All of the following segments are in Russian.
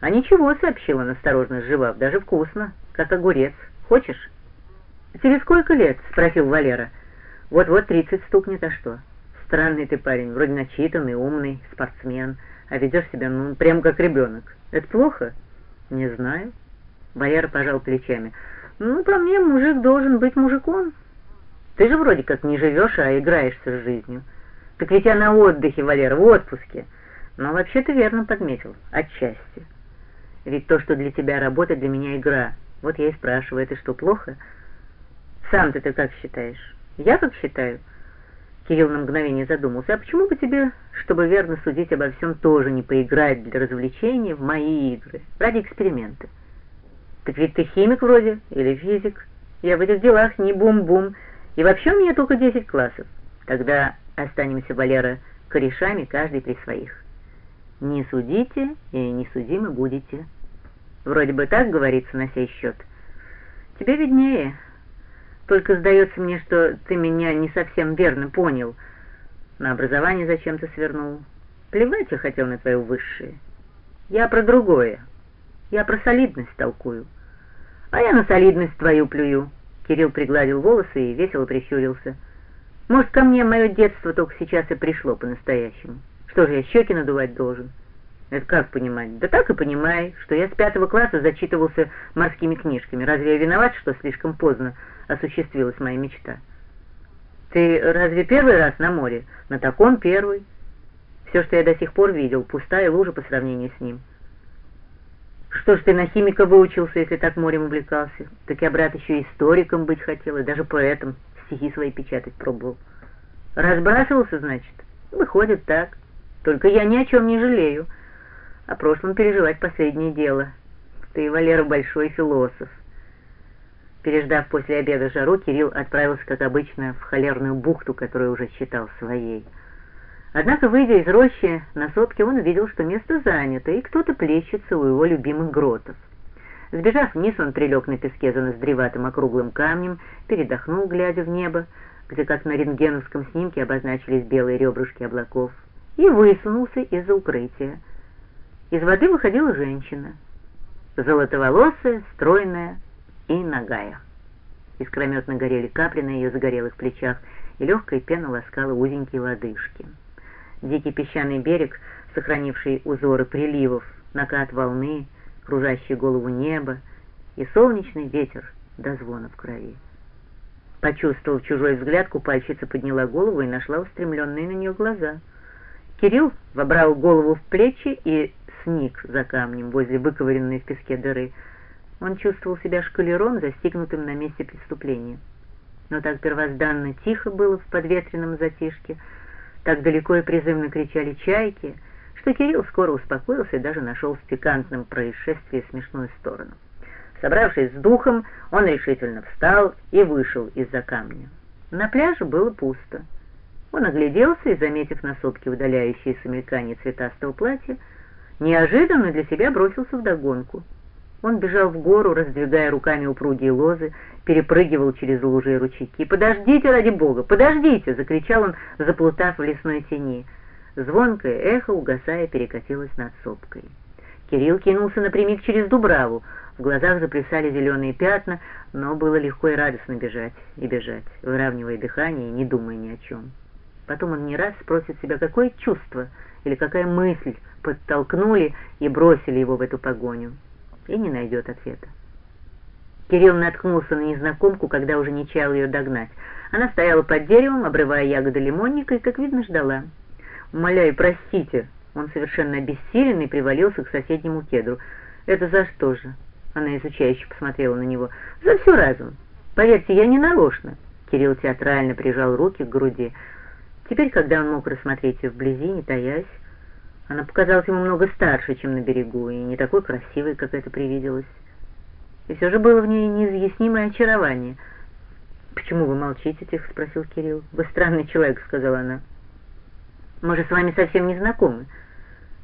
«А ничего», — сообщила он, осторожно сживав, — «даже вкусно, как огурец. Хочешь?» «Тебе сколько лет?» — спросил Валера. «Вот-вот тридцать стукнет, а что?» «Странный ты парень, вроде начитанный, умный, спортсмен, а ведешь себя, ну, прям как ребенок. Это плохо?» «Не знаю». Валера пожал плечами. «Ну, по мне, мужик должен быть мужиком. Ты же вроде как не живешь, а играешься с жизнью. Так ведь я на отдыхе, Валера, в отпуске. Но вообще ты верно подметил, отчасти. Ведь то, что для тебя работа, для меня игра. Вот я и спрашиваю, это что, плохо? Сам ты как считаешь? Я как считаю?» Кирилл на мгновение задумался. «А почему бы тебе, чтобы верно судить обо всем, тоже не поиграть для развлечения в мои игры, ради эксперимента?» «Так ведь ты химик вроде, или физик. Я в этих делах не бум-бум, и вообще у меня только десять классов. Тогда останемся, Валера, корешами, каждый при своих. Не судите и не судимы будете». Вроде бы так говорится на сей счет. Тебе виднее. Только сдается мне, что ты меня не совсем верно понял. На образование зачем-то свернул. Плевать я хотел на твое высшее. Я про другое. Я про солидность толкую. А я на солидность твою плюю. Кирилл пригладил волосы и весело прищурился. Может, ко мне мое детство только сейчас и пришло по-настоящему. Что же я щеки надувать должен?» Это как понимать? Да так и понимай, что я с пятого класса зачитывался морскими книжками. Разве я виноват, что слишком поздно осуществилась моя мечта? Ты разве первый раз на море? На таком первый. Все, что я до сих пор видел, пустая лужа по сравнению с ним. Что ж ты на химика выучился, если так морем увлекался? Так я, брат, еще историком быть хотел, и даже поэтом стихи свои печатать пробовал. Разбрасывался, значит? Выходит так. Только я ни о чем не жалею. О прошлом переживать последнее дело. Ты, Валера, большой философ. Переждав после обеда жару, Кирилл отправился, как обычно, в холерную бухту, которую уже считал своей. Однако, выйдя из рощи на сопке, он увидел, что место занято, и кто-то плещется у его любимых гротов. Сбежав вниз, он прилег на песке за ноздреватым округлым камнем, передохнул, глядя в небо, где, как на рентгеновском снимке, обозначились белые ребрышки облаков, и высунулся из-за укрытия. Из воды выходила женщина, золотоволосая, стройная и нагая. Искрометно горели капли на ее загорелых плечах, и легкая пена ласкала узенькие лодыжки. Дикий песчаный берег, сохранивший узоры приливов, накат волны, кружащий голову неба и солнечный ветер до звона в крови. Почувствовав чужой взгляд, купальщица подняла голову и нашла устремленные на нее глаза. Кирилл вобрал голову в плечи и сник за камнем возле выковыренной в песке дыры. Он чувствовал себя шкалером, застигнутым на месте преступления. Но так первозданно тихо было в подветренном затишке, так далеко и призывно кричали чайки, что Кирилл скоро успокоился и даже нашел в пикантном происшествии смешную сторону. Собравшись с духом, он решительно встал и вышел из-за камня. На пляже было пусто. Он огляделся и, заметив на сопке удаляющиеся мелькание цветастого платья, неожиданно для себя бросился в догонку. Он бежал в гору, раздвигая руками упругие лозы, перепрыгивал через лужи и ручейки. «Подождите, ради бога, подождите!» — закричал он, заплутав в лесной тени. Звонкое эхо, угасая, перекатилось над сопкой. Кирилл кинулся напрямик через Дубраву. В глазах заплясали зеленые пятна, но было легко и радостно бежать и бежать, выравнивая дыхание и не думая ни о чем. Потом он не раз спросит себя, какое чувство или какая мысль подтолкнули и бросили его в эту погоню, и не найдет ответа. Кирилл наткнулся на незнакомку, когда уже не чаял ее догнать. Она стояла под деревом, обрывая ягоды лимонника, и, как видно, ждала. «Умоляю, простите!» Он совершенно обессиленный привалился к соседнему кедру. «Это за что же?» Она изучающе посмотрела на него. «За все разум. Поверьте, я не нарочно». Кирилл театрально прижал руки к груди. Теперь, когда он мог рассмотреть ее вблизи, не таясь, она показалась ему много старше, чем на берегу, и не такой красивой, как это привиделось. И все же было в ней неизъяснимое очарование. «Почему вы молчите?» — тихо спросил Кирилл. «Вы странный человек», — сказала она. «Мы же с вами совсем не знакомы».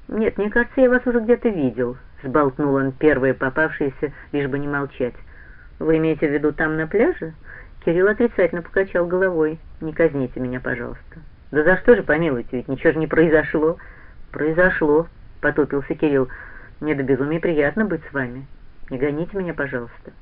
«Нет, мне кажется, я вас уже где-то видел», — сболтнул он первое попавшееся, лишь бы не молчать. «Вы имеете в виду там, на пляже?» Кирилл отрицательно покачал головой. «Не казните меня, пожалуйста». «Да за что же помилуйте, ведь ничего же не произошло». «Произошло», — потупился Кирилл. Мне до безумия приятно быть с вами. Не гоните меня, пожалуйста».